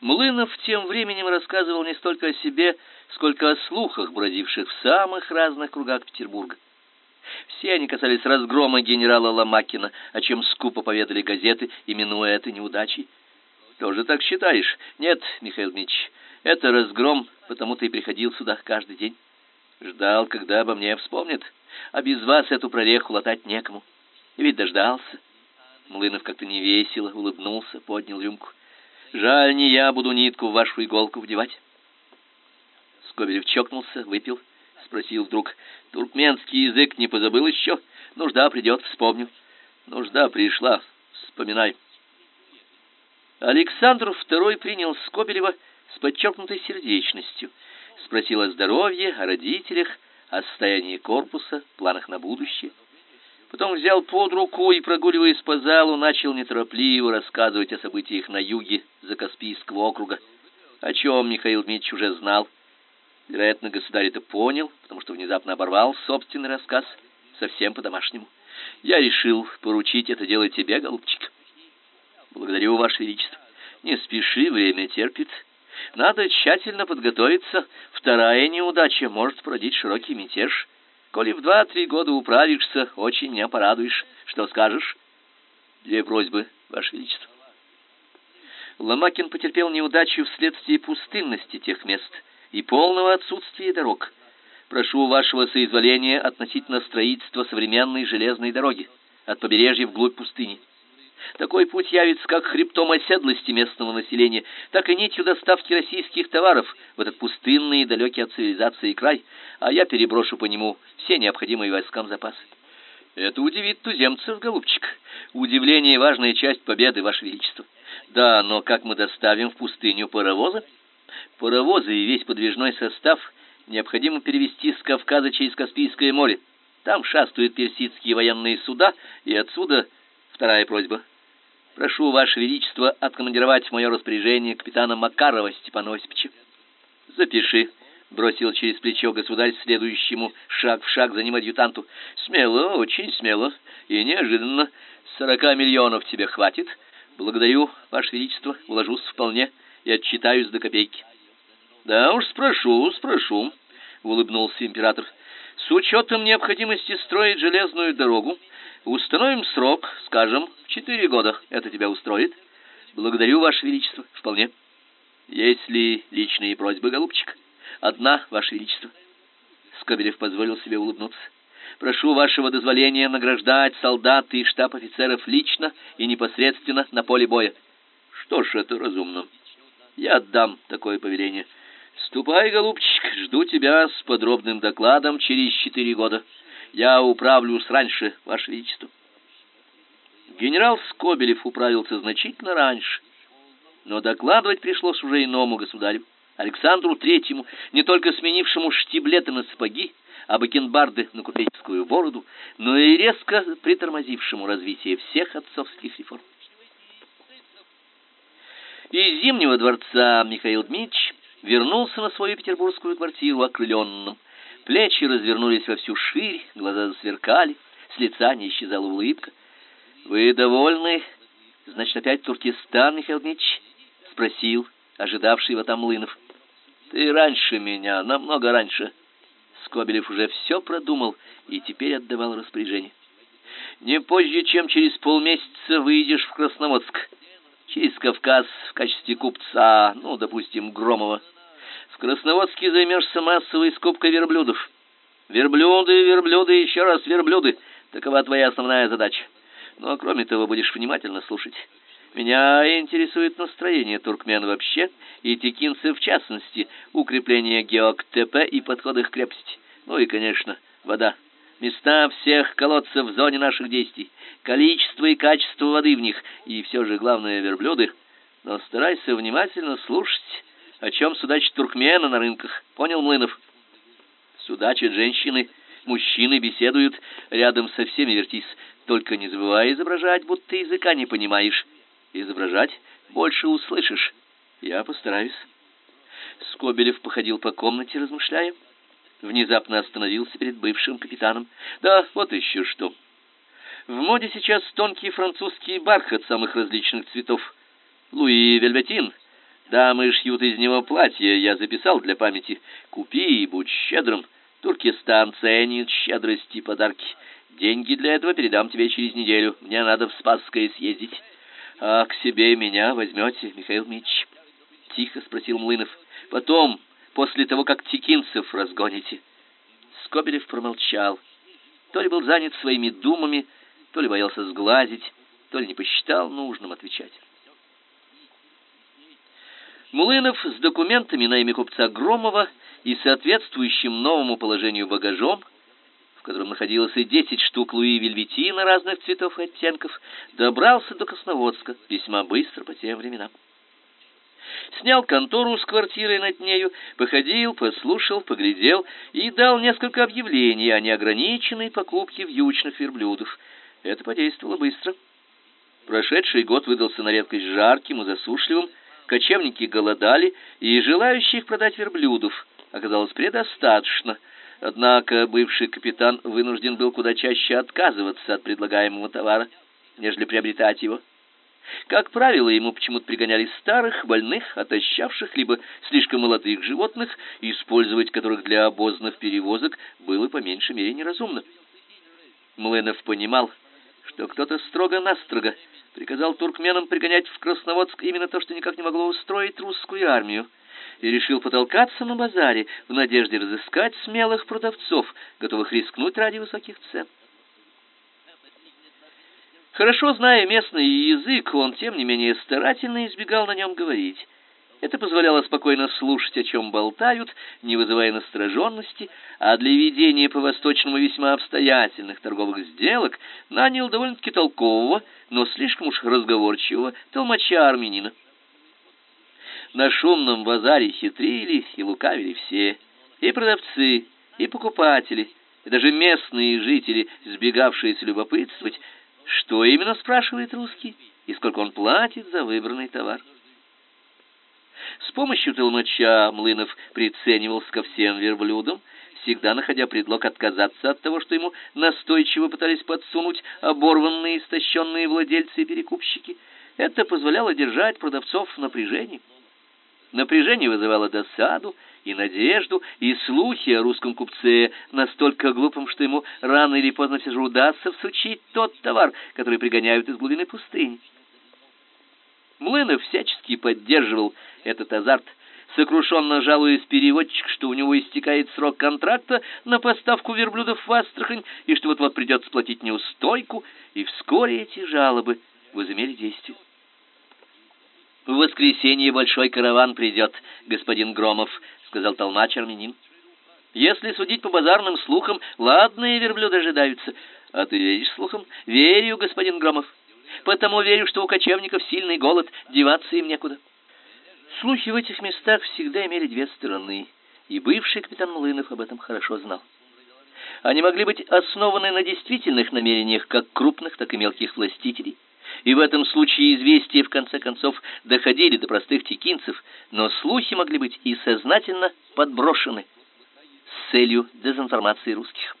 Млынов тем временем рассказывал не столько о себе, сколько о слухах, бродивших в самых разных кругах Петербурга. Все они касались разгрома генерала Ломакина, о чем скупо поведали газеты, именуя это неудачей. Тоже так считаешь? Нет, Михаил Дмитриевич, это разгром, потому ты и приходил сюда каждый день. Ждал, когда обо мне вспомнят, а без вас эту прореху латать некому. И ведь дождался. Млынов как-то невесело улыбнулся, поднял рюмку. Жаль, не я буду нитку в вашу иголку вдевать. Скобелев чокнулся, выпил, спросил вдруг: "Туркменский язык не позабыл еще? Нужда придет, вспомню". Нужда пришла, вспоминай. Александр II принял Скобелева с подчеркнутой сердечностью, спросил о здоровье, о родителях, о состоянии корпуса, планах на будущее. Потом взял под руку и, прогуливаясь по залу, начал неторопливо рассказывать о событиях на юге Закаспийского округа, о чем Михаил Дмитриевич уже знал. Вероятно, государь это понял, потому что внезапно оборвал собственный рассказ совсем по-домашнему. Я решил поручить это дело тебе, голубчик. Благодарю, ваше величество. Не спеши, время терпит. Надо тщательно подготовиться. Вторая неудача может породить широкий мятеж. Коли в два-три года управишься, очень меня порадуешь. Что скажешь? Две просьбы, ваше величество. Ломакин потерпел неудачу вследствие пустынности тех мест и полного отсутствия дорог. Прошу вашего соизволения относительно строительства современной железной дороги от побережья вглубь пустыни. Такой путь явится как хребтом оседлости местного населения, так и нитью доставки российских товаров в этот пустынный и далекий от цивилизации край, а я переброшу по нему все необходимые войскам запасы. Это удивит туземцев, голубчик. Удивление важная часть победы, ваше величество. Да, но как мы доставим в пустыню паровозы? Паровозы и весь подвижной состав необходимо перевести с Кавказа через Каспийское море. Там шастают персидские военные суда, и отсюда вторая просьба Прошу ваше величество откомандировать в мое распоряжение капитана Макарова Степана Осиповича. Запиши, бросил через плечо государь следующему шаг в шаг за ним адъютанту. Смело, очень смело и неожиданно. Сорока миллионов тебе хватит. Благодарю, ваше величество, вложусь вполне и отчитаюсь до копейки. Да уж спрошу, спрошу, улыбнулся император. С учетом необходимости строить железную дорогу, Установим срок, скажем, в четыре года. Это тебя устроит? Благодарю, ваше величество. Вполне. Есть ли личные просьбы, голубчик? Одна, ваше величество. Скобелев позволил себе улыбнуться. Прошу вашего дозволения награждать солдат и штаб-офицеров лично и непосредственно на поле боя. Что ж, это разумно. Я отдам такое повеление. Ступай, голубчик, жду тебя с подробным докладом через четыре года. Я управлюсь раньше, ваше величество. Генерал Скобелев управился значительно раньше, но докладывать пришлось уже иному государю, Александру Третьему, не только сменившему штиблеты на сапоги, а бакенбарды на купеческую бороду, но и резко притормозившему развитие всех отцовских реформ. Из Зимнего дворца Михаил Дмитриевич вернулся на свою петербургскую квартиру окрыленным. Плечи развернулись во всю ширь, глаза засверкали, с лица не исчезала улыбка. Вы довольны? Значит, опять Туркестан, Михаил Дмитриевич? спросил ожидавший его там Млынов. Ты раньше меня, намного раньше. Скобелев уже все продумал и теперь отдавал распоряжение. Не позже, чем через полмесяца выйдешь в Красноводск, через Кавказ в качестве купца, ну, допустим, Громова. В Красноводске займешься массовой скупкой верблюдов. Верблюды, верблюды, еще раз верблюды. Такова твоя основная задача. Ну, а кроме того, будешь внимательно слушать. Меня интересует настроение туркмен вообще и текинцев в частности, укрепление ГеокТП и подходы к крепости. Ну и, конечно, вода. Места всех колодцев в зоне наших действий, количество и качество воды в них, и все же главное верблюды. Но старайся внимательно слушать о чем судачат туркмены на рынках. Понял, Млынов? Судачат женщины, мужчины беседуют, рядом со всеми вертись. Только не забывай изображать, будто языка не понимаешь. Изображать больше услышишь. Я постараюсь. Скобелев походил по комнате, размышляя. Внезапно остановился перед бывшим капитаном. Да, вот еще что. В моде сейчас тонкий французский бархат самых различных цветов. Луи Вельветин — Дамы шьют из него платья, я записал для памяти. Купи и будь щедрым. Туркестан ценит щедрости и подарки. Деньги для этого передам тебе через неделю. Мне надо в Спасское съездить. А к себе меня возьмете, Михаил Мич? Тихо спросил Млынов. Потом, после того, как текинцев разгоните. Скобелев промолчал. То ли был занят своими думами, то ли боялся сглазить, то ли не посчитал нужным отвечать. Мулынов с документами на имя купца Громова и соответствующим новому положению багажом, в котором находилось и 10 штук Луи Вельветина разных цветов и оттенков, добрался до Красноводска весьма быстро по тем временам. Снял контору с квартирой над нею, походил, послушал, поглядел и дал несколько объявлений о неограниченной покупке вьючных верблюдов. Это подействовало быстро. Прошедший год выдался на редкость жарким и засушливым, кочевники голодали, и желающих продать верблюдов оказалось предостаточно. Однако бывший капитан вынужден был куда чаще отказываться от предлагаемого товара, нежели приобретать его. Как правило, ему почему-то пригоняли старых, больных, отощавших либо слишком молодых животных, использовать которых для обозных перевозок было по меньшей мере неразумно. Млынов понимал, что кто-то строго-настрого приказал туркменам пригонять в Красноводск именно то, что никак не могло устроить русскую армию, и решил потолкаться на базаре в надежде разыскать смелых продавцов, готовых рискнуть ради высоких цен. Хорошо зная местный язык, он тем не менее старательно избегал на нем говорить. Это позволяло спокойно слушать, о чем болтают, не вызывая настороженности, а для ведения по-восточному весьма обстоятельных торговых сделок нанял довольно-таки толкового, но слишком уж разговорчивого толмача-армянина. На шумном базаре хитрили и лукавили все, и продавцы, и покупатели, и даже местные жители, сбегавшиеся любопытствовать, что именно спрашивает русский и сколько он платит за выбранный товар. С помощью толмача Млынов приценивался ко всем верблюдам, всегда находя предлог отказаться от того, что ему настойчиво пытались подсунуть оборванные, истощенные владельцы и перекупщики. Это позволяло держать продавцов в напряжении. Напряжение вызывало досаду и надежду, и слухи о русском купце настолько глупом, что ему рано или поздно все же удастся всучить тот товар, который пригоняют из глубины пустыни. Млынов всячески поддерживал этот азарт, сокрушенно жалуясь переводчик, что у него истекает срок контракта на поставку верблюдов в Астрахань, и что вот-вот придется платить неустойку, и вскоре эти жалобы возымели действие. В воскресенье большой караван придет, господин Громов, сказал толмач армянин. Если судить по базарным слухам, ладные верблюды ожидаются. А ты веришь слухам? Верю, господин Громов. Потому верю, что у кочевников сильный голод, деваться им некуда. Слухи в этих местах всегда имели две стороны, и бывший капитан Млынов об этом хорошо знал. Они могли быть основаны на действительных намерениях как крупных, так и мелких властителей и в этом случае известия в конце концов доходили до простых текинцев, но слухи могли быть и сознательно подброшены с целью дезинформации русских.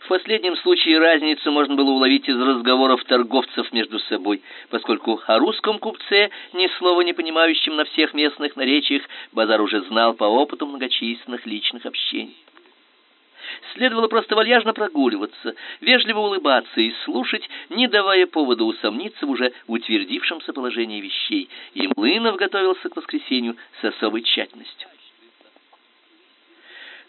В последнем случае разницу можно было уловить из разговоров торговцев между собой, поскольку о русском купце, ни слова не понимающем на всех местных наречиях, базар уже знал по опыту многочисленных личных общений. Следовало просто вальяжно прогуливаться, вежливо улыбаться и слушать, не давая повода усомниться в уже утвердившемся положении вещей. И Млынов готовился к воскресенью с особой тщательностью.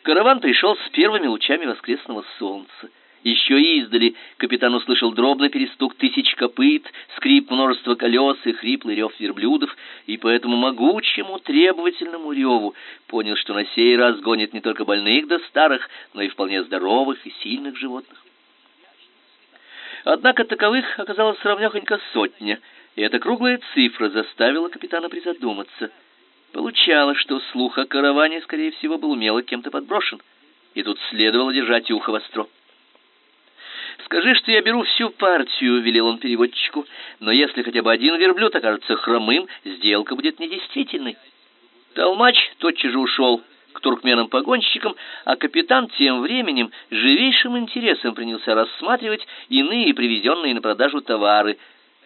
Караван пришел с первыми лучами воскресного солнца. Еще издали капитан услышал дробный перестук тысяч копыт, скрип множества колес и хриплый рев верблюдов, и по этому могучему требовательному реву понял, что на сей раз гонит не только больных да старых, но и вполне здоровых и сильных животных. Однако таковых оказалось равнёхонько сотня, и эта круглая цифра заставила капитана призадуматься. Получалось, что слух о караване, скорее всего, был умело кем-то подброшен, и тут следовало держать ухо востро. Скажи, что я беру всю партию, велел он переводчику. Но если хотя бы один верблюд окажется хромым, сделка будет недействительной. Толмач тотчас же ушел к туркменам-погонщикам, а капитан тем временем живейшим интересом принялся рассматривать иные привезенные на продажу товары.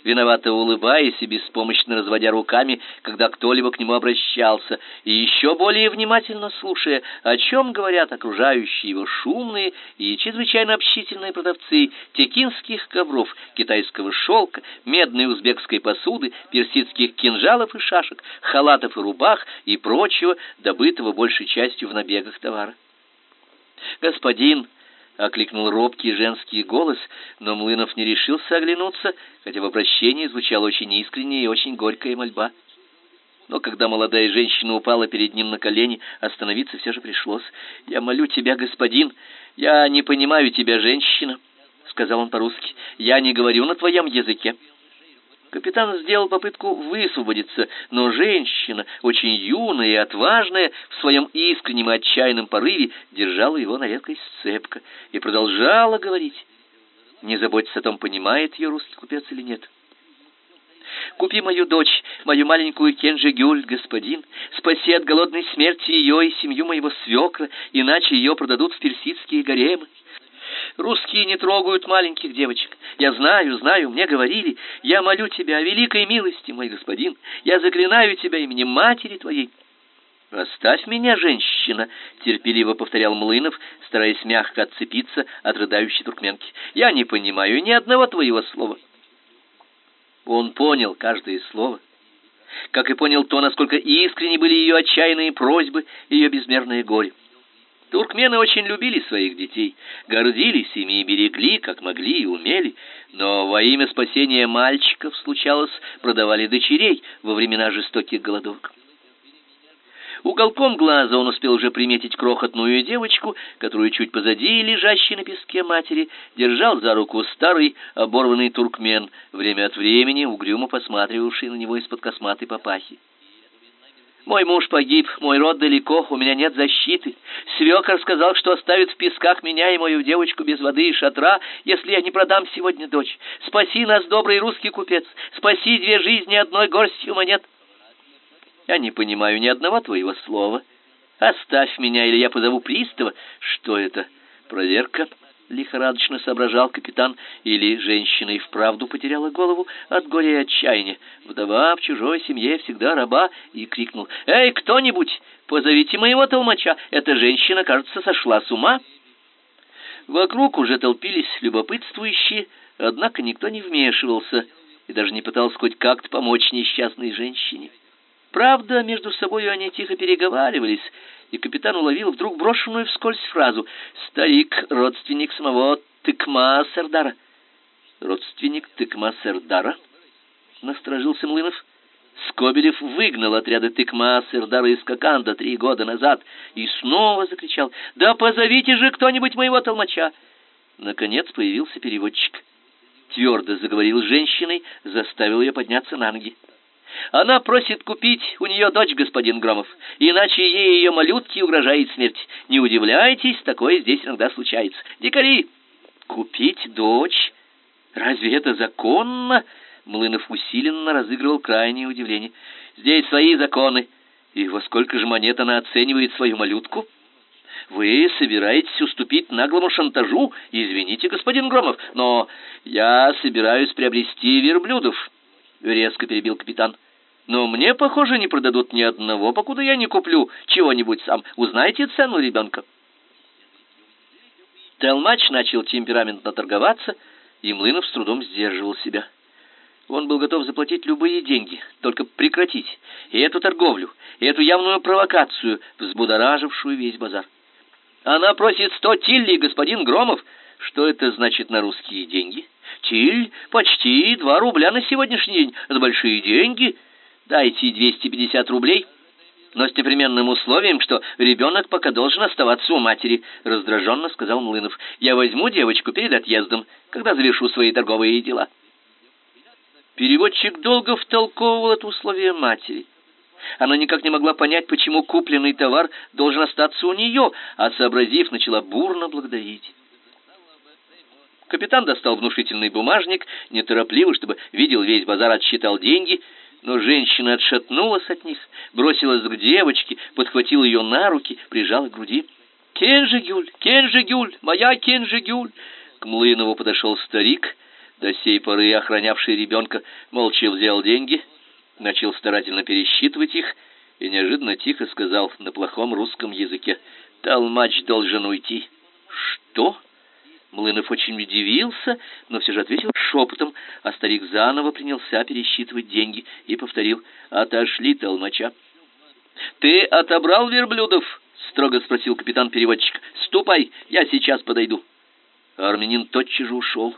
Виновато улыбаясь и беспомощно разводя руками, когда кто-либо к нему обращался, и еще более внимательно слушая, о чем говорят окружающие его шумные и чрезвычайно общительные продавцы текинских ковров, китайского шелка, медной узбекской посуды, персидских кинжалов и шашек, халатов и рубах и прочего, добытого большей частью в набегах товара. «Господин!» — окликнул робкий женский голос, но Млынов не решился оглянуться, хотя в обращении звучала очень искренняя и очень горькая мольба. Но когда молодая женщина упала перед ним на колени, остановиться все же пришлось. «Я молю тебя, господин, я не понимаю тебя, женщина», — сказал он по-русски. «Я не говорю на твоем языке». Капитан сделал попытку высвободиться, но женщина, очень юная и отважная, в своем искреннем и отчаянном порыве держала его на редкость цепко и продолжала говорить. Не заботьтесь о том, понимает ее русский купец или нет. Купи мою дочь, мою маленькую Кенджи Гюль, господин. Спаси от голодной смерти ее и семью моего свекра, иначе ее продадут в персидские гаремы. Русские не трогают маленьких девочек. Я знаю, знаю, мне говорили. Я молю тебя о великой милости, мой господин. Я заклинаю тебя именем матери твоей. Оставь меня, женщина, терпеливо повторял Млынов, стараясь мягко отцепиться от рыдающей туркменки. Я не понимаю ни одного твоего слова. Он понял каждое слово, как и понял то, насколько искренни были ее отчаянные просьбы, ее безмерное горе. Туркмены очень любили своих детей, гордились ими и берегли, как могли и умели, но во имя спасения мальчиков, случалось, продавали дочерей во времена жестоких голодовок. Уголком глаза он успел уже приметить крохотную девочку, которую чуть позади лежащей на песке матери держал за руку старый оборванный туркмен, время от времени угрюмо посматривавший на него из-под косматой папахи. Мой муж погиб, мой род далеко, у меня нет защиты. Свекор сказал, что оставит в песках меня и мою девочку без воды и шатра, если я не продам сегодня дочь. Спаси нас, добрый русский купец, спаси две жизни одной горстью монет. Я не понимаю ни одного твоего слова. Оставь меня, или я позову пристава. Что это? Проверка? Лихорадочно соображал капитан, или женщина и вправду потеряла голову от горя и отчаяния. Вдова в чужой семье всегда раба, и крикнул: "Эй, кто-нибудь, позовите моего толмача, эта женщина, кажется, сошла с ума". Вокруг уже толпились любопытствующие, однако никто не вмешивался и даже не пытался хоть как-то помочь несчастной женщине. Правда, между собой они тихо переговаривались, и капитан уловил вдруг брошенную вскользь фразу «Старик, родственник самого Тыкма Сердара». «Родственник Тыкма Сердара?» — насторожился Млынов. Скобелев выгнал отряды Тыкма Сердара из Коканда три года назад и снова закричал «Да позовите же кто-нибудь моего толмача!» Наконец появился переводчик. Твердо заговорил с женщиной, заставил ее подняться на ноги. Она просит купить у нее дочь, господин Громов, иначе ей ее малютке угрожает смерть. Не удивляйтесь, такое здесь иногда случается. Дикари, купить дочь? Разве это законно? Млынов усиленно разыгрывал крайнее удивление. Здесь свои законы. И во сколько же монет она оценивает свою малютку? Вы собираетесь уступить наглому шантажу? Извините, господин Громов, но я собираюсь приобрести верблюдов, резко перебил капитан. Но мне, похоже, не продадут ни одного, покуда я не куплю чего-нибудь сам. Узнаете цену ребенка?» Телмач начал темпераментно торговаться, и Млынов с трудом сдерживал себя. Он был готов заплатить любые деньги, только прекратить и эту торговлю, и эту явную провокацию, взбудоражившую весь базар. Она просит сто тилли, господин Громов. Что это значит на русские деньги? Тиль почти два рубля на сегодняшний день. Это большие деньги. Дайте 250 рублей, но с непременным условием, что ребенок пока должен оставаться у матери, раздраженно сказал Млынов. Я возьму девочку перед отъездом, когда завершу свои торговые дела. Переводчик долго втолковывал это условие матери. Она никак не могла понять, почему купленный товар должен остаться у нее, а сообразив, начала бурно благодарить. Капитан достал внушительный бумажник, неторопливо, чтобы видел весь базар, отсчитал деньги но женщина отшатнулась от них, бросилась к девочке, подхватила ее на руки, прижала к груди. «Кенжигюль! Кенжигюль! Моя Кенжигюль!» К Млынову подошел старик, до сей поры охранявший ребенка, молча взял деньги, начал старательно пересчитывать их и неожиданно тихо сказал на плохом русском языке «Толмач должен уйти». «Что?» Млынов очень удивился, но все же ответил шепотом, а старик заново принялся пересчитывать деньги и повторил «Отошли толмача». «Ты отобрал верблюдов?» — строго спросил капитан-переводчик. «Ступай, я сейчас подойду». Армянин тотчас же ушел.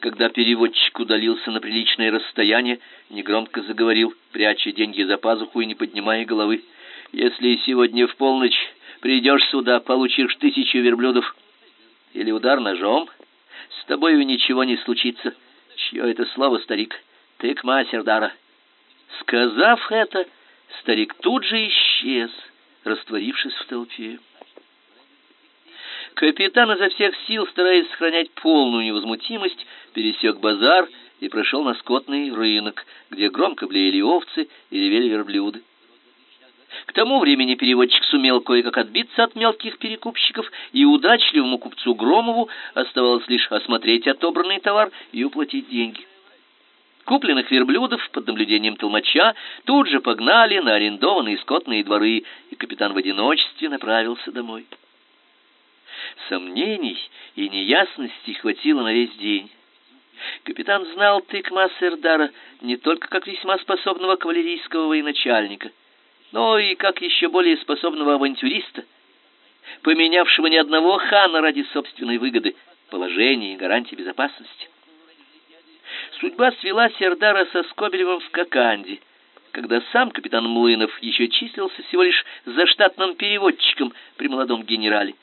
Когда переводчик удалился на приличное расстояние, негромко заговорил, пряча деньги за пазуху и не поднимая головы. «Если сегодня в полночь придешь сюда, получишь тысячу верблюдов или удар ножом, с тобою ничего не случится. Чье это слово, старик? Ты к Сердара. Сказав это, старик тут же исчез, растворившись в толпе. Капитан изо всех сил, стараясь сохранять полную невозмутимость, пересек базар и прошел на скотный рынок, где громко блеяли овцы и ревели верблюды. К тому времени переводчик сумел кое-как отбиться от мелких перекупщиков, и удачливому купцу Громову оставалось лишь осмотреть отобранный товар и уплатить деньги. Купленных верблюдов под наблюдением толмача тут же погнали на арендованные скотные дворы, и капитан в одиночестве направился домой. Сомнений и неясностей хватило на весь день. Капитан знал Тыкма Сердара не только как весьма способного кавалерийского военачальника, но и как еще более способного авантюриста, поменявшего ни одного хана ради собственной выгоды, положения и гарантии безопасности. Судьба свела Сердара со Скобелевым в Коканде, когда сам капитан Млынов еще числился всего лишь заштатным переводчиком при молодом генерале.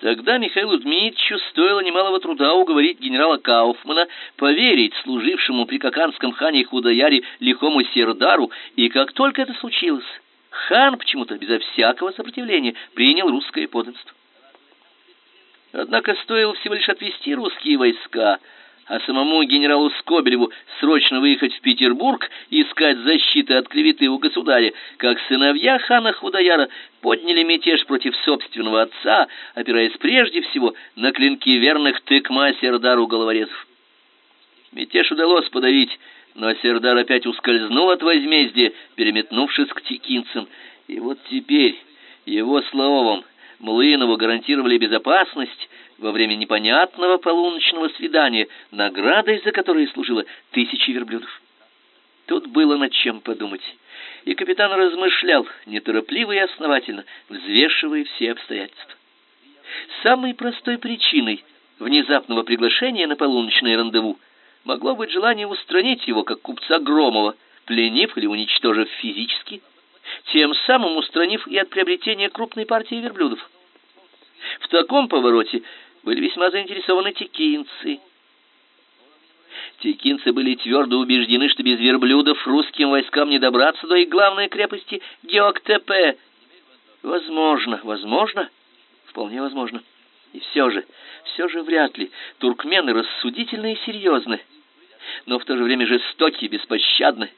Тогда Михаилу Дмитриевичу стоило немалого труда уговорить генерала Кауфмана поверить служившему при Коканском хане Худаяре лихому Сердару, и как только это случилось, хан почему-то безо всякого сопротивления принял русское подданство. Однако стоило всего лишь отвести русские войска, а самому генералу Скобелеву срочно выехать в Петербург искать защиты от клеветы у государя, как сыновья хана Худаяра подняли мятеж против собственного отца, опираясь прежде всего на клинки верных тыкма Сердару головорезов. Мятеж удалось подавить, но Сердар опять ускользнул от возмездия, переметнувшись к текинцам, и вот теперь его словом Млынову гарантировали безопасность во время непонятного полуночного свидания, наградой за которое служило тысячи верблюдов. Тут было над чем подумать, и капитан размышлял неторопливо и основательно, взвешивая все обстоятельства. Самой простой причиной внезапного приглашения на полуночное рандеву могло быть желание устранить его как купца Громова, пленив или уничтожив физически, тем самым устранив и от приобретения крупной партии верблюдов. В таком повороте были весьма заинтересованы текинцы. Текинцы были твердо убеждены, что без верблюдов русским войскам не добраться до их главной крепости Геоктепе. Возможно, возможно, вполне возможно. И все же, все же вряд ли. Туркмены рассудительны и серьезны, но в то же время жестоки и беспощадны.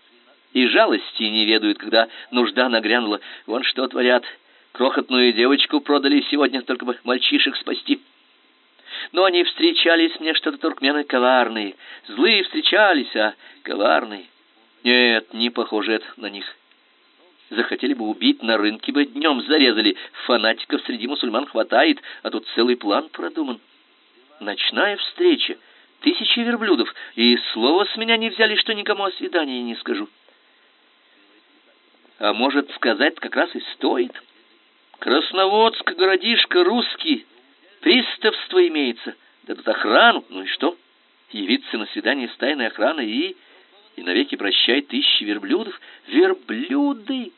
И жалости не ведают, когда нужда нагрянула. Вон что творят. Крохотную девочку продали сегодня, только бы мальчишек спасти. Но они встречались мне что-то туркмены коварные. Злые встречались, а коварные. Нет, не похоже это на них. Захотели бы убить, на рынке бы днем зарезали. Фанатиков среди мусульман хватает, а тут целый план продуман. Ночная встреча, тысячи верблюдов, и слова с меня не взяли, что никому о свидании не скажу. А может, сказать как раз и стоит. Красноводск, городишко русский, приставство имеется, дадут охрану, ну и что? Явиться на свидание с тайной охраной и... и навеки прощай тысячи верблюдов. Верблюды!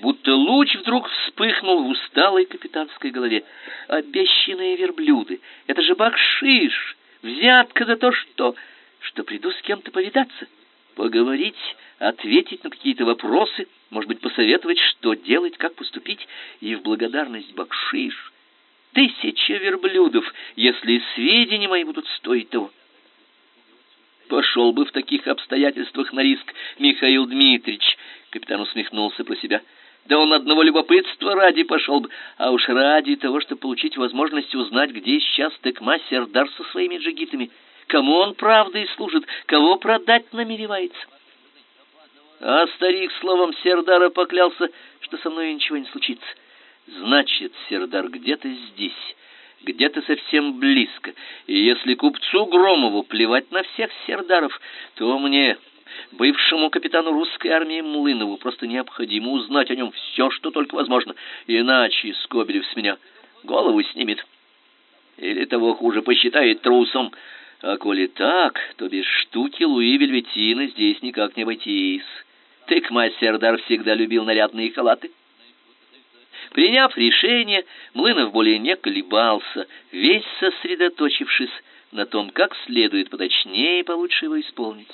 Будто луч вдруг вспыхнул в усталой капитанской голове. Обещанные верблюды! Это же бакшиш! Взятка за то, что... что приду с кем-то повидаться, поговорить, ответить на какие-то вопросы, может быть, посоветовать, что делать, как поступить, и в благодарность бакшиш. Тысяча верблюдов, если сведения мои будут стоить того. Пошел бы в таких обстоятельствах на риск Михаил Дмитриевич, капитан усмехнулся про себя. Да он одного любопытства ради пошел бы, а уж ради того, чтобы получить возможность узнать, где сейчас Текма Сердар со своими джигитами. кому он правдой служит, кого продать намеревается. А старик словом Сердара поклялся, что со мной ничего не случится. Значит, Сердар где-то здесь, где-то совсем близко. И если купцу Громову плевать на всех Сердаров, то мне, бывшему капитану русской армии Млынову, просто необходимо узнать о нем все, что только возможно, иначе Скобелев с меня голову снимет. Или того хуже посчитает трусом. А коли так, то без штуки Луи Вельветина здесь никак не обойтись. Тыкма Сердар всегда любил нарядные халаты. Приняв решение, Млынов более не колебался, весь сосредоточившись на том, как следует поточнее и получше его исполнить.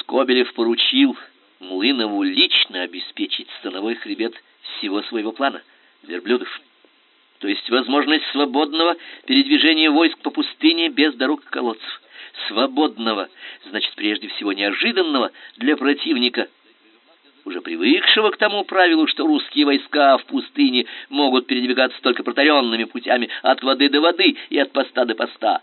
Скобелев поручил Млынову лично обеспечить становой хребет всего своего плана верблюдов, то есть возможность свободного передвижения войск по пустыне без дорог и колодцев. Свободного, значит, прежде всего неожиданного для противника уже привыкшего к тому правилу, что русские войска в пустыне могут передвигаться только протаренными путями от воды до воды и от поста до поста.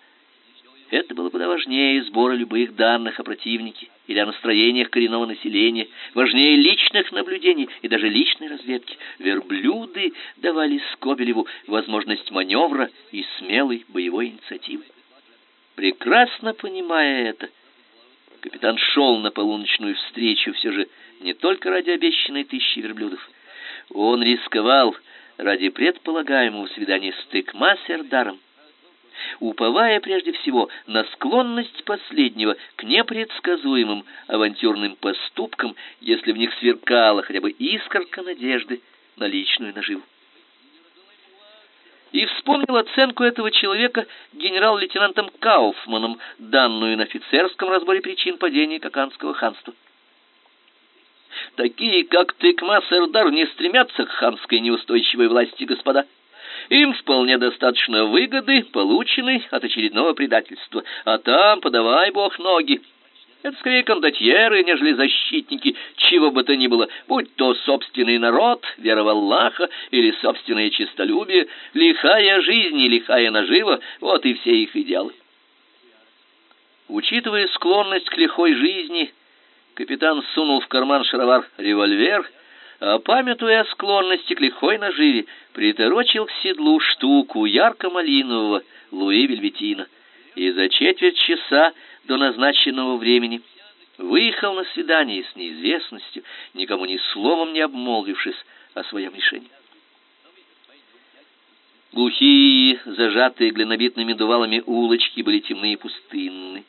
Это было куда важнее сбора любых данных о противнике или о настроениях коренного населения, важнее личных наблюдений и даже личной разведки. Верблюды давали Скобелеву возможность маневра и смелой боевой инициативы. Прекрасно понимая это, капитан шел на полуночную встречу все же не только ради обещанной тысячи верблюдов. Он рисковал ради предполагаемого свидания с Тыкмасердаром, уповая прежде всего на склонность последнего к непредсказуемым авантюрным поступкам, если в них сверкала хотя бы искорка надежды на личную наживу. И вспомнил оценку этого человека генерал-лейтенантом Кауфманом, данную на офицерском разборе причин падения Каканского ханства. Такие, как Тыкма Сердар, не стремятся к ханской неустойчивой власти, господа. Им вполне достаточно выгоды, полученной от очередного предательства. А там, подавай бог ноги. Это скорее кондотьеры, нежели защитники чего бы то ни было, будь то собственный народ, вера в Аллаха или собственное честолюбие, лихая жизнь и лихая нажива — вот и все их идеалы. Учитывая склонность к лихой жизни — Капитан сунул в карман шаровар револьвер, а памятуя о склонности к лихой наживе, приторочил к седлу штуку ярко-малинового Луи Вельветина и за четверть часа до назначенного времени выехал на свидание с неизвестностью, никому ни словом не обмолвившись о своем решении. Глухие, зажатые глинобитными дувалами улочки были темные и пустынны.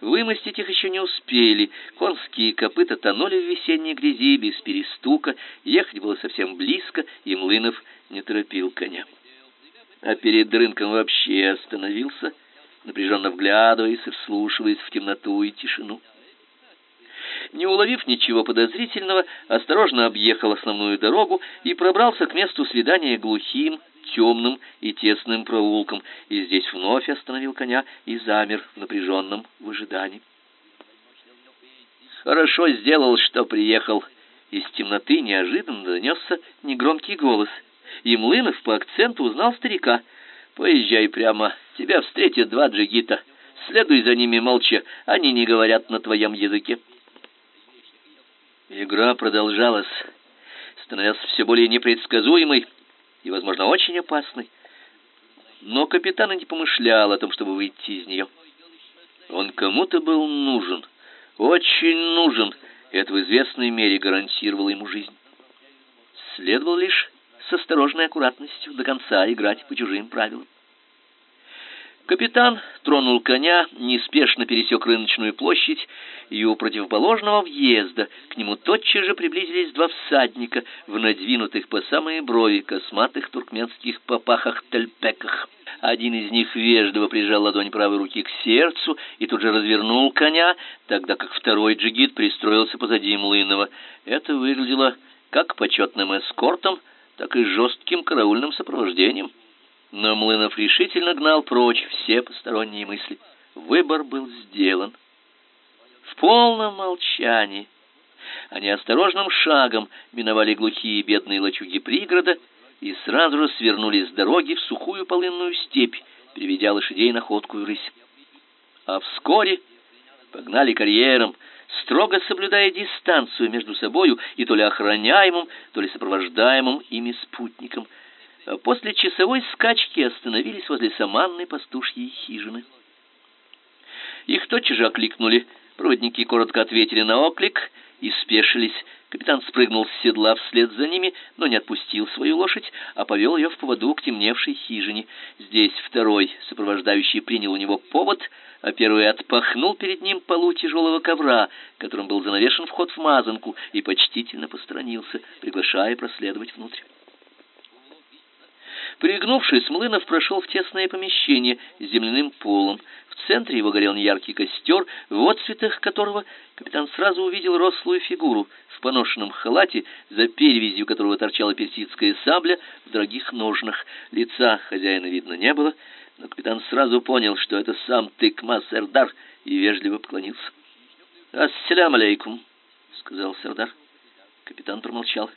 Вымостить их еще не успели. Конские копыта тонули в весенней грязи без перестука. Ехать было совсем близко, и Млынов не торопил коня. А перед рынком вообще остановился, напряженно вглядываясь и вслушиваясь в темноту и тишину. Не уловив ничего подозрительного, осторожно объехал основную дорогу и пробрался к месту свидания глухим, темным и тесным проулком, и здесь вновь остановил коня и замер в напряженном выжидании. Хорошо сделал, что приехал. Из темноты неожиданно донесся негромкий голос, и Млынов по акценту узнал старика. «Поезжай прямо, тебя встретят два джигита. Следуй за ними молча, они не говорят на твоем языке». Игра продолжалась, становясь все более непредсказуемой и, возможно, очень опасной. Но капитан и не помышлял о том, чтобы выйти из нее. Он кому-то был нужен, очень нужен, и это в известной мере гарантировало ему жизнь. Следовало лишь с осторожной аккуратностью до конца играть по чужим правилам. Капитан тронул коня, неспешно пересек рыночную площадь, и у противоположного въезда к нему тотчас же приблизились два всадника в надвинутых по самые брови косматых туркменских попахах-тельпеках. Один из них вежливо прижал ладонь правой руки к сердцу и тут же развернул коня, тогда как второй джигит пристроился позади Млынова. Это выглядело как почетным эскортом, так и жестким караульным сопровождением. Но Млынов решительно гнал прочь все посторонние мысли. Выбор был сделан. В полном молчании они осторожным шагом миновали глухие бедные лачуги пригорода и сразу же свернули с дороги в сухую полынную степь, переведя лошадей на ходкую рысь. А вскоре погнали карьером, строго соблюдая дистанцию между собою и то ли охраняемым, то ли сопровождаемым ими спутником. После часовой скачки остановились возле саманной пастушьей хижины. Их тотчас же окликнули. Проводники коротко ответили на оклик и спешились. Капитан спрыгнул с седла вслед за ними, но не отпустил свою лошадь, а повел ее в поводу к темневшей хижине. Здесь второй сопровождающий принял у него повод, а первый отпахнул перед ним полу тяжелого ковра, которым был занавешен вход в мазанку, и почтительно посторонился, приглашая проследовать внутрь. Пригнувшись, Млынов прошел в тесное помещение с земляным полом. В центре его горел неяркий костер, в отцветах которого капитан сразу увидел рослую фигуру в поношенном халате, за перевязью которого торчала персидская сабля в дорогих ножнах. Лица хозяина видно не было, но капитан сразу понял, что это сам Тыкма Сердар, и вежливо поклонился. «Ассаляму алейкум», — сказал Сердар. Капитан промолчал.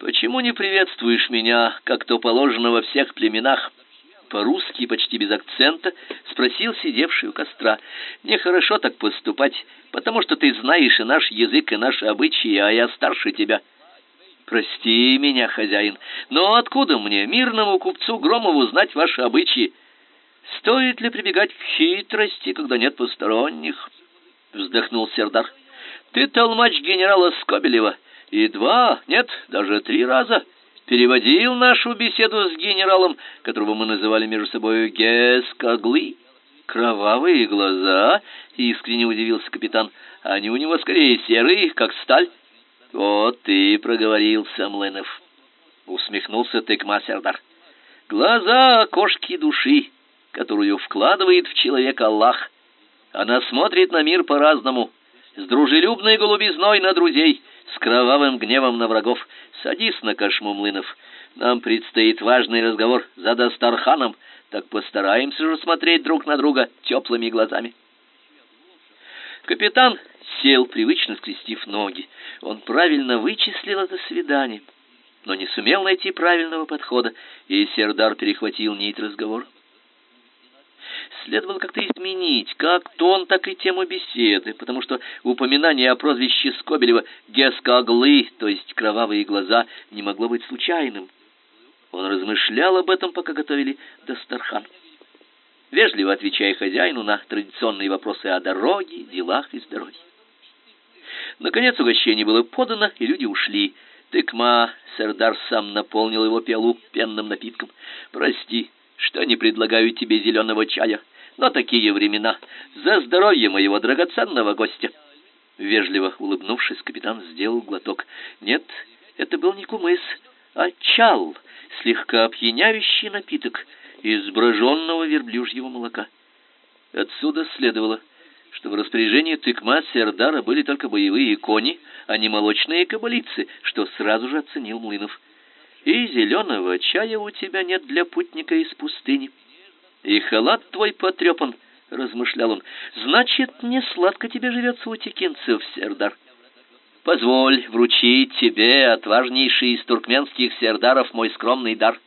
Почему не приветствуешь меня, как то положено во всех племенах? По-русски, почти без акцента, спросил сидевший у костра. Нехорошо так поступать, потому что ты знаешь и наш язык, и наши обычаи, а я старше тебя. Прости меня, хозяин, но откуда мне, мирному купцу Громову, знать ваши обычаи? Стоит ли прибегать к хитрости, когда нет посторонних? Вздохнул Сердар. Ты толмач генерала Скобелева и два, нет, даже три раза переводил нашу беседу с генералом, которого мы называли между собой Гескаглы. Кровавые глаза, искренне удивился капитан. Они у него скорее серые, как сталь. Вот ты проговорился, Мленов. Усмехнулся Тыкма Сердар. Глаза кошки души, которую вкладывает в человека Аллах. Она смотрит на мир по-разному, с дружелюбной голубизной на друзей, с кровавым гневом на врагов. Садись на кошму млынов. Нам предстоит важный разговор за Дастарханом, так постараемся же смотреть друг на друга теплыми глазами. Капитан сел, привычно скрестив ноги. Он правильно вычислил это свидание, но не сумел найти правильного подхода, и Сердар перехватил нить разговора следовало как-то изменить как тон, так и тему беседы, потому что упоминание о прозвище Скобелева «Гескоглы», то есть «кровавые глаза», не могло быть случайным. Он размышлял об этом, пока готовили дастархан. Вежливо отвечая хозяину на традиционные вопросы о дороге, делах и здоровье. Наконец угощение было подано, и люди ушли. Тыкма Сердар сам наполнил его пиалу пенным напитком. «Прости, что не предлагаю тебе зеленого чая но такие времена. За здоровье моего драгоценного гостя. Вежливо улыбнувшись, капитан сделал глоток. Нет, это был не кумыс, а чал, слегка опьяняющий напиток из броженного верблюжьего молока. Отсюда следовало, что в распоряжении тыкма Сердара были только боевые кони, а не молочные кабалицы, что сразу же оценил Млынов. И зеленого чая у тебя нет для путника из пустыни. И халат твой потрепан, — размышлял он. Значит, не сладко тебе живется у текинцев, Сердар. Позволь вручить тебе, отважнейший из туркменских сердаров, мой скромный дар.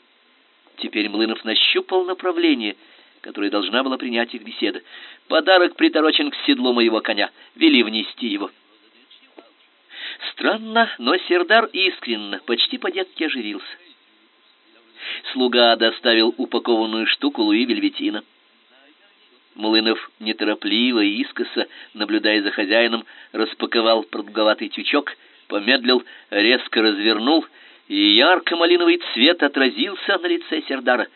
Теперь Млынов нащупал направление, которое должна была принять их беседа. Подарок приторочен к седлу моего коня. Вели внести его. Странно, но Сердар искренне, почти по-детски оживился. Слуга доставил упакованную штуку Луи Вельветина. Млынов неторопливо и искоса, наблюдая за хозяином, распаковал продолговатый тючок, помедлил, резко развернул, и ярко-малиновый цвет отразился на лице Сердара.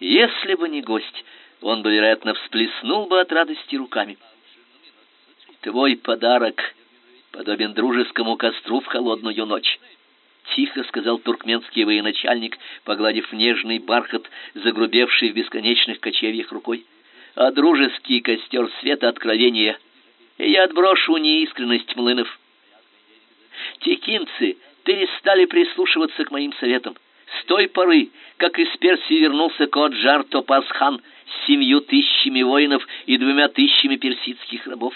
Если бы не гость, он бы, вероятно, всплеснул бы от радости руками. «Твой подарок подобен дружескому костру в холодную ночь». — тихо сказал туркменский военачальник, погладив нежный бархат, загрубевший в бесконечных кочевьях рукой. «А дружеский костер света откровения, и я отброшу неискренность млынов. Текинцы перестали прислушиваться к моим советам. С той поры, как из Персии вернулся Коджар Топас-хан с семью тысячами воинов и двумя тысячами персидских рабов.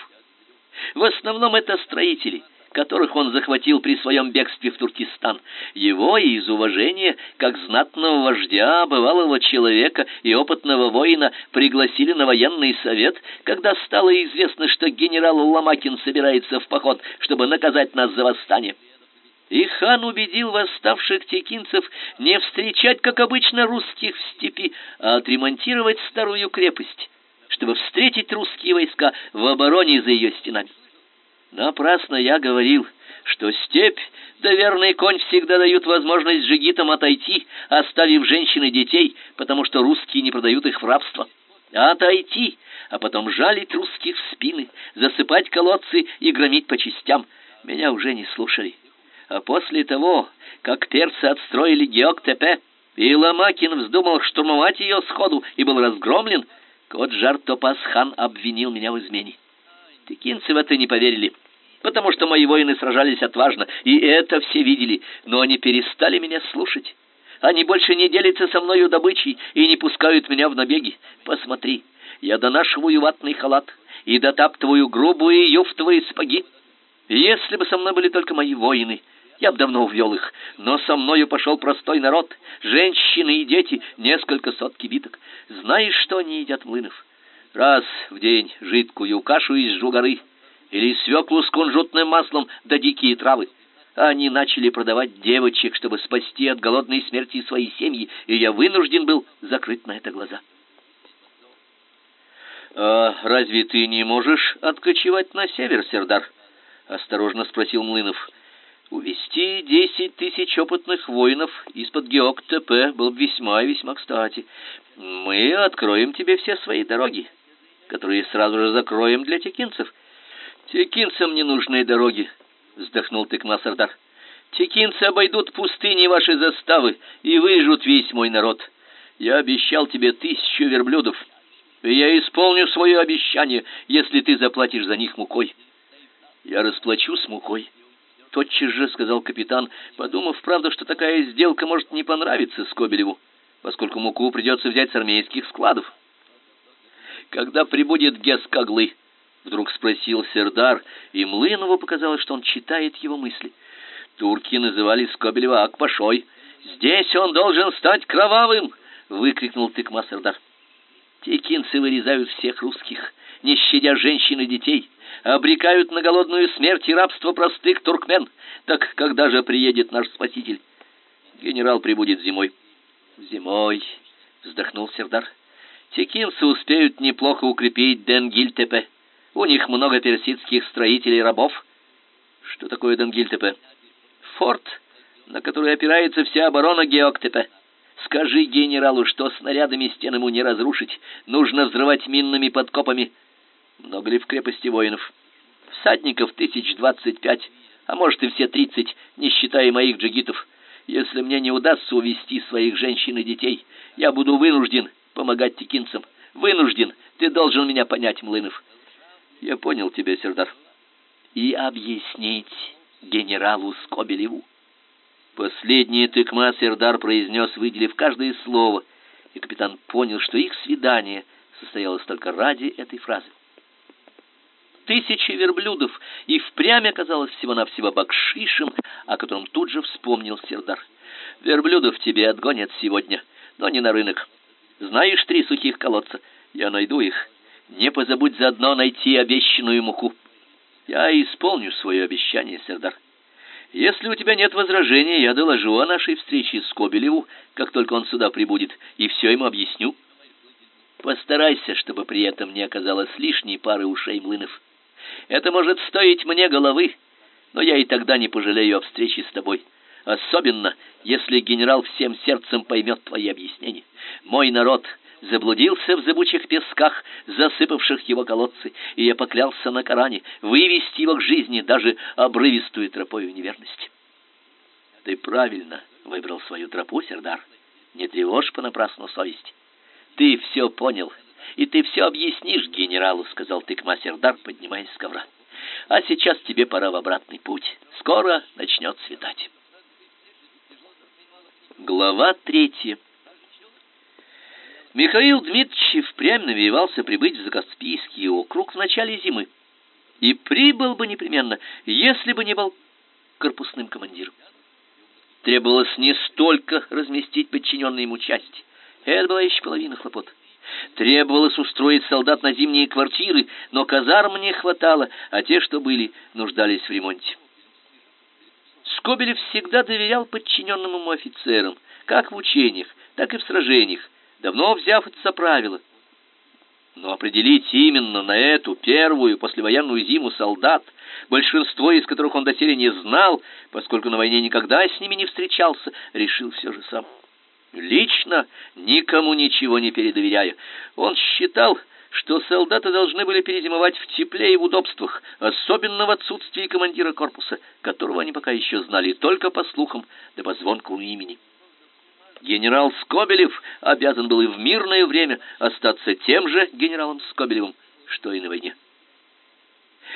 В основном это строители — которых он захватил при своем бегстве в Туркестан. Его и из уважения, как знатного вождя, бывалого человека и опытного воина, пригласили на военный совет, когда стало известно, что генерал Ломакин собирается в поход, чтобы наказать нас за восстание. И хан убедил восставших текинцев не встречать, как обычно, русских в степи, а отремонтировать старую крепость, чтобы встретить русские войска в обороне за ее стенами. Напрасно я говорил, что степь да конь всегда дают возможность джигитам отойти, оставив женщин и детей, потому что русские не продают их в рабство. Отойти, а потом жалить русских в спины, засыпать колодцы и громить по частям. Меня уже не слушали. А после того, как перцы отстроили Геоктепе, и Ломакин вздумал штурмовать ее сходу и был разгромлен, Коджар Топас-хан обвинил меня в измене. Текинцы в это не поверили потому что мои воины сражались отважно, и это все видели, но они перестали меня слушать. Они больше не делятся со мною добычей и не пускают меня в набеги. Посмотри, я донашиваю ватный халат и дотаптываю грубые юфтовые сапоги. Если бы со мной были только мои воины, я бы давно увел их, но со мною пошел простой народ, женщины и дети, несколько сот кибиток. Знаешь, что они едят млынов? Раз в день жидкую кашу из жугары, или свеклу с кунжутным маслом да дикие травы. Они начали продавать девочек, чтобы спасти от голодной смерти свои семьи, и я вынужден был закрыть на это глаза. «А разве ты не можешь откочевать на север, Сердар?» — осторожно спросил Млынов. «Увести десять тысяч опытных воинов из-под Геок-ТП был весьма и весьма кстати. Мы откроем тебе все свои дороги, которые сразу же закроем для текинцев». Текинцам не нужны дороги, вздохнул Тыкма Сардар. Текинцы обойдут пустыни ваши заставы и выжжут весь мой народ. Я обещал тебе тысячу верблюдов. И я исполню свое обещание, если ты заплатишь за них мукой. Я расплачусь мукой. Тотчас же сказал капитан, подумав, правда, что такая сделка может не понравиться Скобелеву, поскольку муку придется взять с армейских складов. Когда прибудет Гескаглы, вдруг спросил Сердар, и Млынову показалось, что он читает его мысли. Турки называли Скобелева Акпашой. Здесь он должен стать кровавым, выкрикнул Тыкма Сердар. Текинцы вырезают всех русских, не щадя женщин и детей, обрекают на голодную смерть и рабство простых туркмен. Так когда же приедет наш спаситель? Генерал прибудет зимой. Зимой, вздохнул Сердар. Текинцы успеют неплохо укрепить Денгильтепе. У них много персидских строителей рабов. Что такое Дангильтепе? Форт, на который опирается вся оборона Геоктепе. Скажи генералу, что снарядами стен ему не разрушить. Нужно взрывать минными подкопами. Много ли в крепости воинов? Всадников тысяч двадцать пять, а может и все тридцать, не считая моих джигитов. Если мне не удастся увести своих женщин и детей, я буду вынужден помогать текинцам. Вынужден. Ты должен меня понять, Млынов. Я понял тебя, Сердар. И объяснить генералу Скобелеву. Последний тыкма Сердар произнес, выделив каждое слово, и капитан понял, что их свидание состоялось только ради этой фразы. Тысячи верблюдов и впрямь оказалось всего-навсего бакшишем, о котором тут же вспомнил Сердар. Верблюдов тебе отгонят сегодня, но не на рынок. Знаешь три сухих колодца? Я найду их не позабудь заодно найти обещанную муку. Я исполню свое обещание, Сердар. Если у тебя нет возражений, я доложу о нашей встрече с Кобелеву, как только он сюда прибудет, и все ему объясню. Постарайся, чтобы при этом не оказалось лишней пары ушей млынов. Это может стоить мне головы, но я и тогда не пожалею о встрече с тобой. Особенно, если генерал всем сердцем поймет твои объяснения. Мой народ заблудился в зыбучих песках, засыпавших его колодцы, и я поклялся на Коране вывести его к жизни даже обрывистую тропою неверности. Ты правильно выбрал свою тропу, Сердар. Не тревожь понапрасну совесть. Ты все понял, и ты все объяснишь генералу, сказал Тыкма Сердар, поднимаясь с ковра. А сейчас тебе пора в обратный путь. Скоро начнет светать. Глава третья. Михаил Дмитриевич впрямь навивался прибыть в Закаспийский округ в начале зимы. и прибыл бы непременно, если бы не был корпусным командиром. Требовалось не столько разместить подчиненные ему части, это была еще половина хлопот. Требовалось устроить солдат на зимние квартиры, но казарм не хватало, а те, что были, нуждались в ремонте. Скобелев всегда доверял подчиненным ему офицерам, как в учениях, так и в сражениях, давно взяв это за правило. Но определить именно на эту первую послевоенную зиму солдат, большинство из которых он доселе не знал, поскольку на войне никогда с ними не встречался, решил все же сам. Лично, никому ничего не передоверяя, он считал, что солдаты должны были перезимовать в тепле и в удобствах, особенно в отсутствии командира корпуса, которого они пока еще знали только по слухам да по звонку имени. Генерал Скобелев обязан был и в мирное время остаться тем же генералом Скобелевым, что и на войне.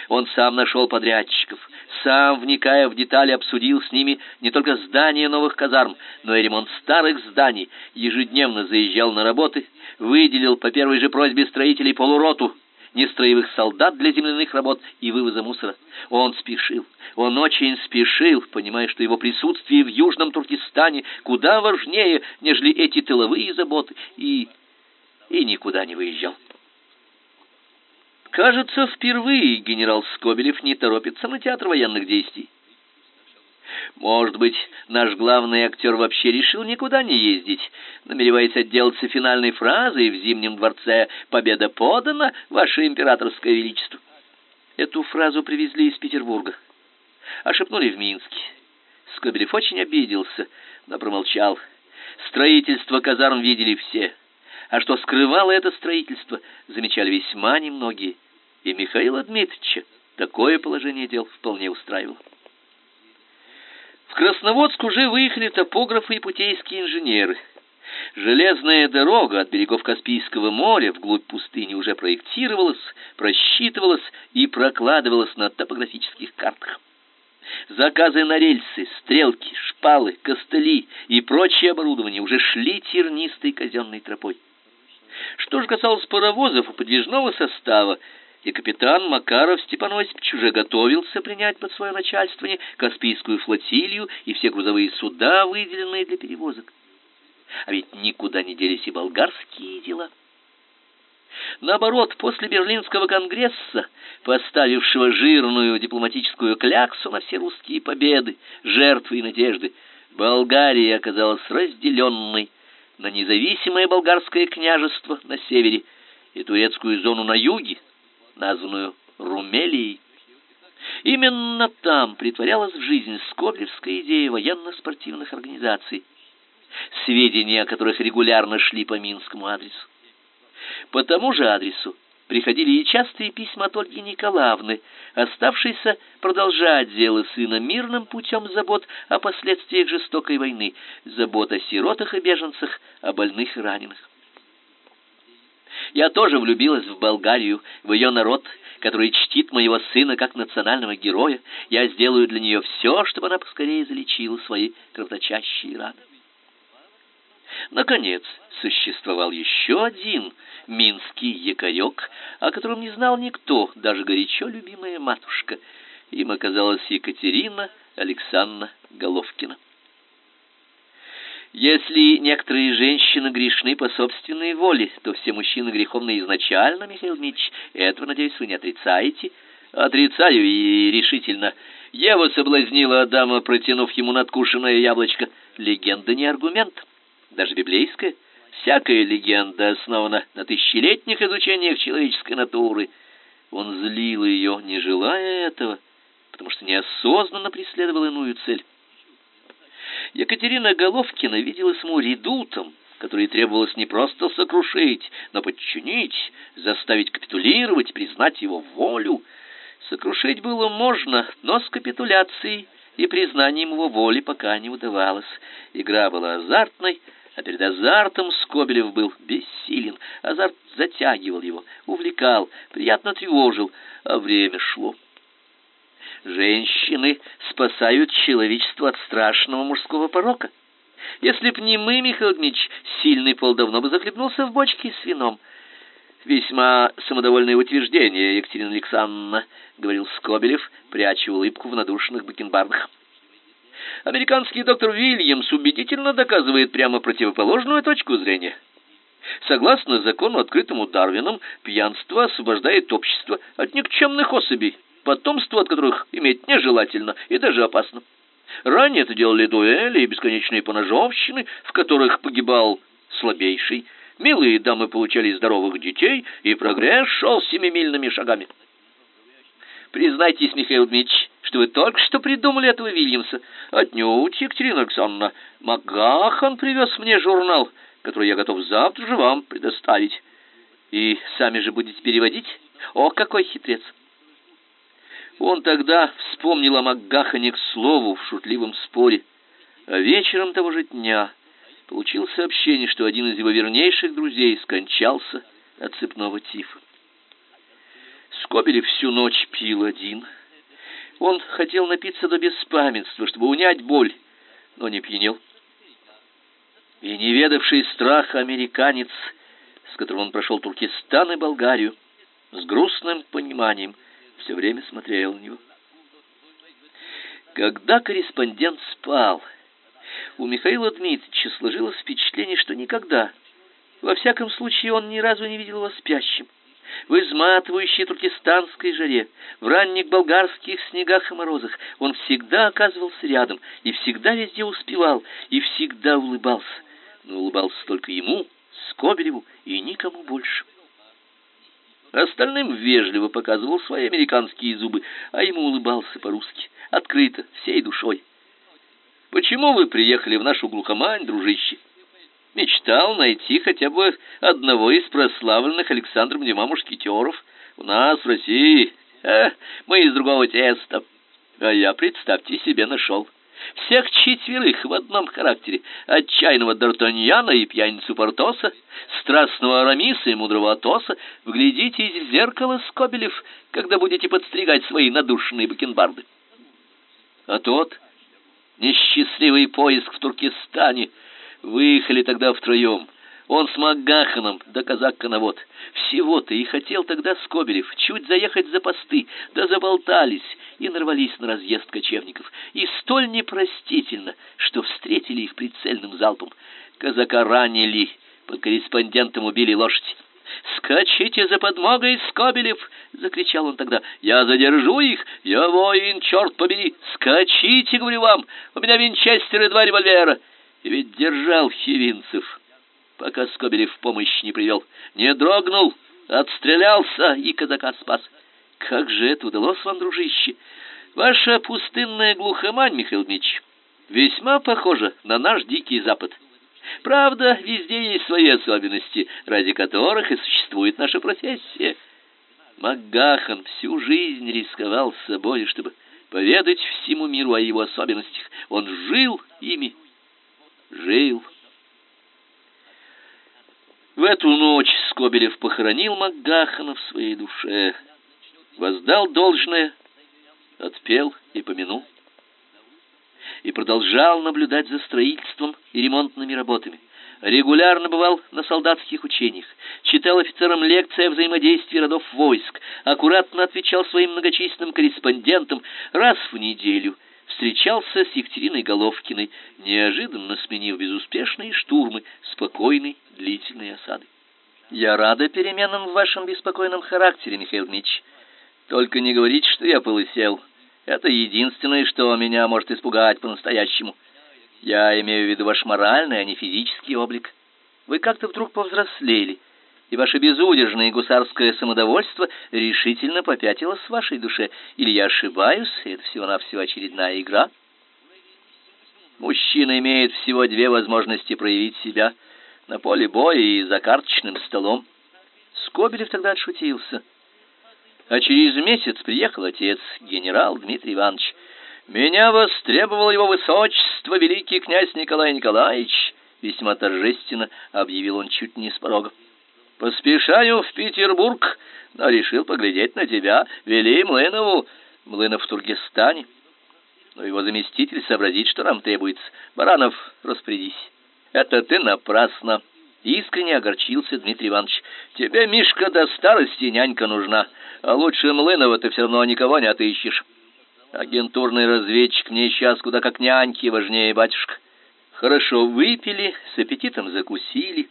Он сам нашел подрядчиков, сам, вникая в детали, обсудил с ними не только здание новых казарм, но и ремонт старых зданий, ежедневно заезжал на работы, выделил по первой же просьбе строителей полуроту нестроевых солдат для земляных работ и вывоза мусора. Он спешил, он очень спешил, понимая, что его присутствие в Южном Туркестане куда важнее, нежели эти тыловые заботы, и и никуда не выезжал. Кажется, впервые генерал Скобелев не торопится на театр военных действий. Может быть, наш главный актер вообще решил никуда не ездить, намереваясь отделаться финальной фразой в Зимнем дворце «Победа подана, ваше императорское величество». Эту фразу привезли из Петербурга, а шепнули в Минске. Скобелев очень обиделся, но промолчал. Строительство казарм видели все, а что скрывало это строительство, замечали весьма немногие. И Михаила Дмитриевича такое положение дел вполне устраивало. В Красноводск уже выехали топографы и путейские инженеры. Железная дорога от берегов Каспийского моря вглубь пустыни уже проектировалась, просчитывалась и прокладывалась на топографических картах. Заказы на рельсы, стрелки, шпалы, костыли и прочее оборудование уже шли тернистой казенной тропой. Что же касалось паровозов и подвижного состава, и капитан Макаров Степан Осипович уже готовился принять под свое начальствование Каспийскую флотилию и все грузовые суда, выделенные для перевозок. А ведь никуда не делись и болгарские дела. Наоборот, после Берлинского конгресса, поставившего жирную дипломатическую кляксу на все русские победы, жертвы и надежды, Болгария оказалась разделенной на независимое болгарское княжество на севере и турецкую зону на юге, названную Румелией. Именно там притворялась в жизнь скоблевская идея военно-спортивных организаций, сведения о которых регулярно шли по Минскому адресу. По тому же адресу приходили и частые письма от Ольги Николаевны, оставшейся продолжать дело сына мирным путем забот о последствиях жестокой войны, забот о сиротах и беженцах, о больных и раненых. Я тоже влюбилась в Болгарию, в ее народ, который чтит моего сына как национального героя. Я сделаю для нее все, чтобы она поскорее залечила свои кровоточащие раны. Наконец, существовал еще один минский якорек, о котором не знал никто, даже горячо любимая матушка. Им оказалась Екатерина Александровна Головкина. Если некоторые женщины грешны по собственной воле, то все мужчины греховны изначально, Михаил Дмитриевич. Этого, надеюсь, вы не отрицаете? Отрицаю и решительно. Ева соблазнила Адама, протянув ему надкушенное яблочко. Легенда не аргумент, даже библейская. Всякая легенда основана на тысячелетних изучениях человеческой натуры. Он злил ее, не желая этого, потому что неосознанно преследовал иную цель. Екатерина Головкина виделась ему редутом, который требовалось не просто сокрушить, но подчинить, заставить капитулировать, признать его волю. Сокрушить было можно, но с капитуляцией и признанием его воли пока не удавалось. Игра была азартной, а перед азартом Скобелев был бессилен. Азарт затягивал его, увлекал, приятно тревожил, а время шло. Женщины спасают человечество от страшного мужского порока. Если б не мы, Михаил Дмитриевич, сильный пол давно бы захлебнулся в бочке с вином. Весьма самодовольное утверждение, Екатерина Александровна, говорил Скобелев, пряча улыбку в надушенных бакенбардах. Американский доктор Уильямс убедительно доказывает прямо противоположную точку зрения. Согласно закону, открытому Дарвином, пьянство освобождает общество от никчемных особей, потомство от которых иметь нежелательно и даже опасно. Ранее это делали дуэли и бесконечные поножовщины, в которых погибал слабейший. Милые дамы получали здоровых детей, и прогресс шел семимильными шагами. Признайтесь, Михаил Дмитриевич, что вы только что придумали этого Вильямса. Отнюдь, Екатерина Александровна. Магахан привез мне журнал, который я готов завтра же вам предоставить. И сами же будете переводить? О, какой хитрец! Он тогда вспомнил о Макгахане к слову в шутливом споре. А вечером того же дня получил сообщение, что один из его вернейших друзей скончался от цепного тифа. Скобелев всю ночь пил один. Он хотел напиться до беспамятства, чтобы унять боль, но не пьянел. И неведавший страха американец, с которым он прошел Туркестан и Болгарию, с грустным пониманием все время смотрел на него. Когда корреспондент спал, у Михаила Дмитриевича сложилось впечатление, что никогда, во всяком случае, он ни разу не видел его спящим. В изматывающей туркестанской жаре, в ранних болгарских снегах и морозах он всегда оказывался рядом и всегда везде успевал и всегда улыбался. Но улыбался только ему, Скобелеву и никому больше. Остальным вежливо показывал свои американские зубы, а ему улыбался по-русски, открыто, всей душой. «Почему вы приехали в нашу глухомань, дружище?» Мечтал найти хотя бы одного из прославленных Александром Дюма мушкетеров. У нас в России э, мы из другого теста. А я, представьте себе, нашел. Всех четверых в одном характере. Отчаянного Д'Артаньяна и пьяницу Портоса, страстного Арамиса и мудрого Атоса. Вглядитесь в зеркало, Скобелев, когда будете подстригать свои надушенные бакенбарды. А тот несчастливый поиск в Туркестане. Выехали тогда втроем. Он с Магаханом, да казак-коновод. Всего-то и хотел тогда Скобелев чуть заехать за посты, да заболтались и нарвались на разъезд кочевников. И столь непростительно, что встретили их прицельным залпом. Казака ранили, под корреспондентом убили лошадь. «Скачите за подмогой, Скобелев!» — закричал он тогда. «Я задержу их! Я воин, черт побери! Скачите, говорю вам! У меня винчестер и два револьвера!» И ведь держал Хивинцев пока Скобелев помощь не привел. Не дрогнул, отстрелялся и казака спас. Как же это удалось вам, дружище? Ваша пустынная глухомань, Михаил Дмитриевич, весьма похожа на наш дикий запад. Правда, везде есть свои особенности, ради которых и существует наша профессия. Макгахан всю жизнь рисковал собой, чтобы поведать всему миру о его особенностях. Он жил ими, жил. В эту ночь Скобелев похоронил Макгахана в своей душе, воздал должное, отпел и помянул, и продолжал наблюдать за строительством и ремонтными работами. Регулярно бывал на солдатских учениях, читал офицерам лекции о взаимодействии родов войск, аккуратно отвечал своим многочисленным корреспондентам раз в неделю – встречался с Екатериной Головкиной, неожиданно сменив безуспешные штурмы спокойной длительной осады. Я рада переменам в вашем беспокойном характере, Михаил Дмитрич. Только не говорите, что я полысел. Это единственное, что меня может испугать по-настоящему. Я имею в виду ваш моральный, а не физический облик. Вы как-то вдруг повзрослели и ваше безудержное гусарское самодовольство решительно попятилось в вашей душе. Или я ошибаюсь, и это всего-навсего очередная игра? Мужчина имеет всего две возможности проявить себя — на поле боя и за карточным столом. Скобелев тогда отшутился. А через месяц приехал отец, генерал Дмитрий Иванович. Меня востребовал его высочество, великий князь Николай Николаевич, весьма торжественно объявил он чуть не с порога. Поспешаю в Петербург, но решил поглядеть на тебя, вели Млынову, Млынов в Туркестане. Но его заместитель сообразит, что нам требуется. Баранов, распорядись. Это ты напрасно, Искренне огорчился Дмитрий Иванович. Тебе, Мишка, до старости нянька нужна, а лучше Млынова ты все равно никого не отыщешь. Агентурный разведчик мне сейчас куда как няньки важнее, батюшка. Хорошо выпили, с аппетитом закусили.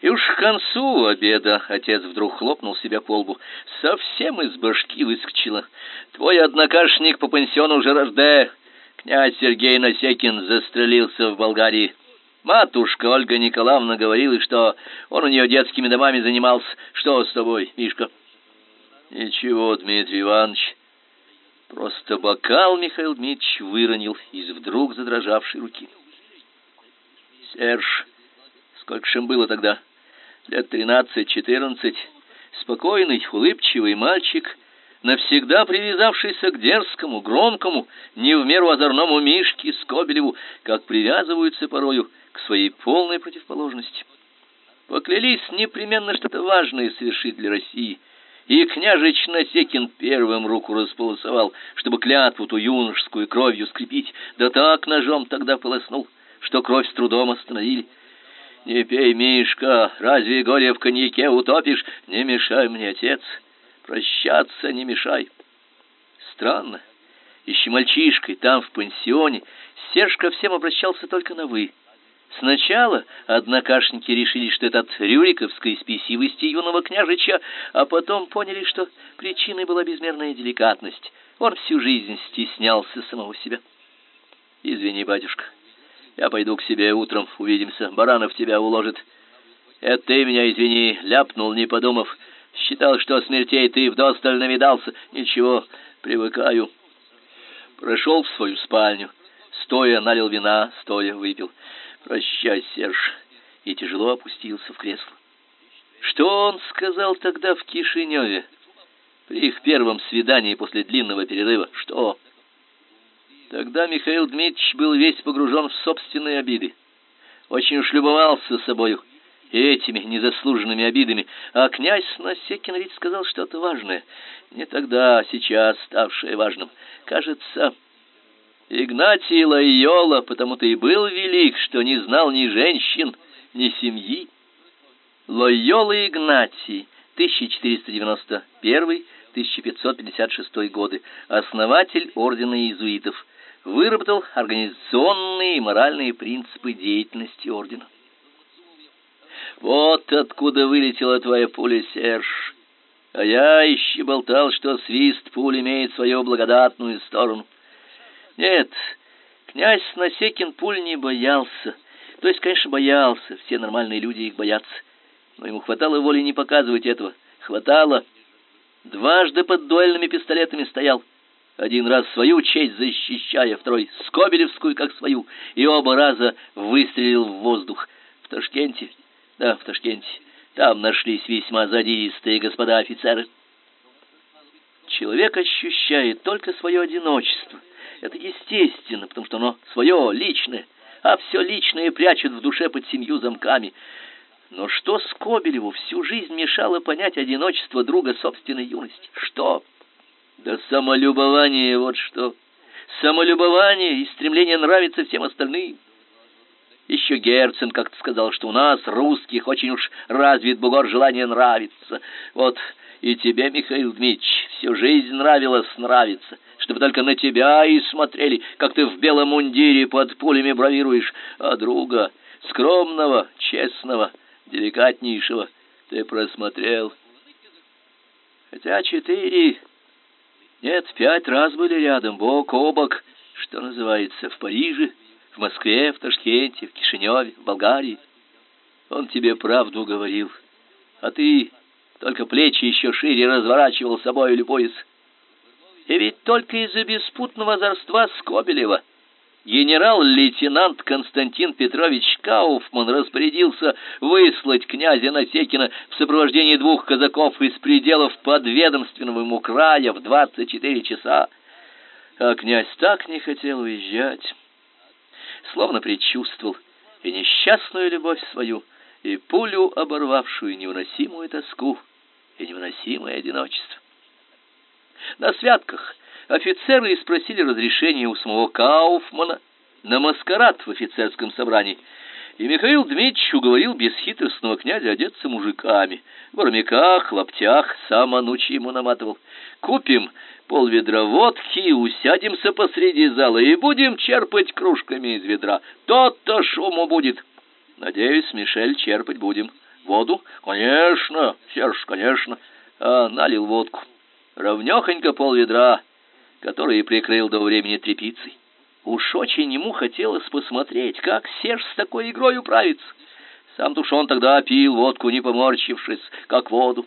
И уж к концу обеда отец вдруг хлопнул себя по лбу. Совсем из башки выскочило. Твой однокашник по пансиону Жерарде, князь Сергей Насекин, застрелился в Болгарии. Матушка Ольга Николаевна говорила, что он у нее детскими домами занимался. Что с тобой, Мишка? Ничего, Дмитрий Иванович. Просто бокал Михаил Дмитриевич выронил из вдруг задрожавшей руки. Серж, сколько ж им было тогда? Лет тринадцать-четырнадцать. Спокойный, улыбчивый мальчик, навсегда привязавшийся к дерзкому, громкому, не в меру озорному Мишке Скобелеву, как привязываются порою к своей полной противоположности. Поклялись непременно что-то важное совершить для России, и княжич Насекин первым руку располосовал, чтобы клятву ту юношескую кровью скрепить, да так ножом тогда полоснул, что кровь с трудом остановили. Не пей, Мишка, разве горе в коньяке утопишь? Не мешай мне, отец. Прощаться не мешай. Странно. Еще мальчишкой там в пансионе Серж ко всем обращался только на вы. Сначала однокашники решили, что это от рюриковской спесивости юного княжича, а потом поняли, что причиной была безмерная деликатность. Он всю жизнь стеснялся самого себя. Извини, батюшка. Я пойду к себе утром, увидимся. Баранов тебя уложит. Это ты меня извини, ляпнул, не подумав. Считал, что смертей ты вдосталь навидался. Ничего, привыкаю. Прошел в свою спальню, стоя налил вина, стоя выпил. Прощай, Серж, и тяжело опустился в кресло. Что он сказал тогда в Кишиневе? При их первом свидании после длинного перерыва. Что? Тогда Михаил Дмитриевич был весь погружен в собственные обиды. Очень уж любовался собою и этими незаслуженными обидами, а князь Насекин ведь сказал что-то важное, не тогда, а сейчас ставшее важным. Кажется, Игнатий Лайола потому-то и был велик, что не знал ни женщин, ни семьи. Лойола Игнатий, 1491-1556 годы, основатель ордена иезуитов, выработал организационные и моральные принципы деятельности ордена. Вот откуда вылетела твоя пуля, Серж. А я еще болтал, что свист пуль имеет свою благодатную сторону. Нет, князь Насекин пуль не боялся. То есть, конечно, боялся, все нормальные люди их боятся. Но ему хватало воли не показывать этого. Хватало. Дважды под дуэльными пистолетами стоял. Один раз свою честь защищая, второй Скобелевскую как свою, и оба раза выстрелил в воздух. В Ташкенте, да, в Ташкенте, там нашлись весьма задиристые господа офицеры. Человек ощущает только свое одиночество. Это естественно, потому что оно свое, личное, а все личное прячет в душе под семью замками. Но что Скобелеву всю жизнь мешало понять одиночество друга собственной юности? Что? Да самолюбование вот что. Самолюбование и стремление нравиться всем остальным. Еще Герцен как-то сказал, что у нас, русских, очень уж развит бугор желания нравиться. Вот и тебе, Михаил Дмитриевич, всю жизнь нравилось нравиться, чтобы только на тебя и смотрели, как ты в белом мундире под пулями бравируешь, а друга, скромного, честного, деликатнейшего, ты просмотрел. Хотя четыре нет, пять раз были рядом, бок о бок, что называется, в Париже, в Москве, в Ташкенте, в Кишиневе, в Болгарии. Он тебе правду говорил, а ты только плечи еще шире разворачивал собой или пояс. И ведь только из-за беспутного озорства Скобелева генерал-лейтенант Константин Петрович Кауфман распорядился выслать князя Насекина в сопровождении двух казаков из пределов подведомственного ему края в 24 часа. А князь так не хотел уезжать, словно предчувствовал и несчастную любовь свою, и пулю, оборвавшую невыносимую тоску и невыносимое одиночество. На святках офицеры спросили разрешения у самого Кауфмана на маскарад в офицерском собрании. И Михаил Дмитриевич уговорил бесхитростного князя одеться мужиками. В армяках, лаптях, сам анучи ему наматывал. Купим полведра водки, усядемся посреди зала и будем черпать кружками из ведра. То-то шуму будет. Надеюсь, Мишель, черпать будем. Воду? Конечно, Серж, конечно. А налил водку. Ровнёхонько полведра, который прикрыл до времени тряпицей. Уж очень ему хотелось посмотреть, как Серж с такой игрой управится. Сам Тушон тогда пил водку, не поморщившись, как воду.